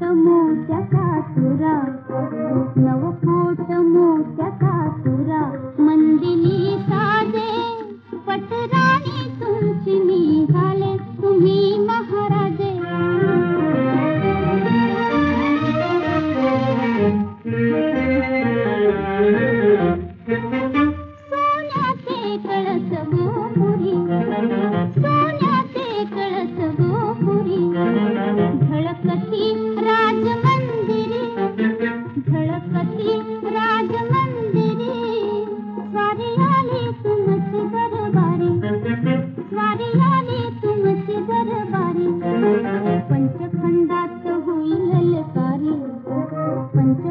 समोचसा सुरा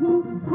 भी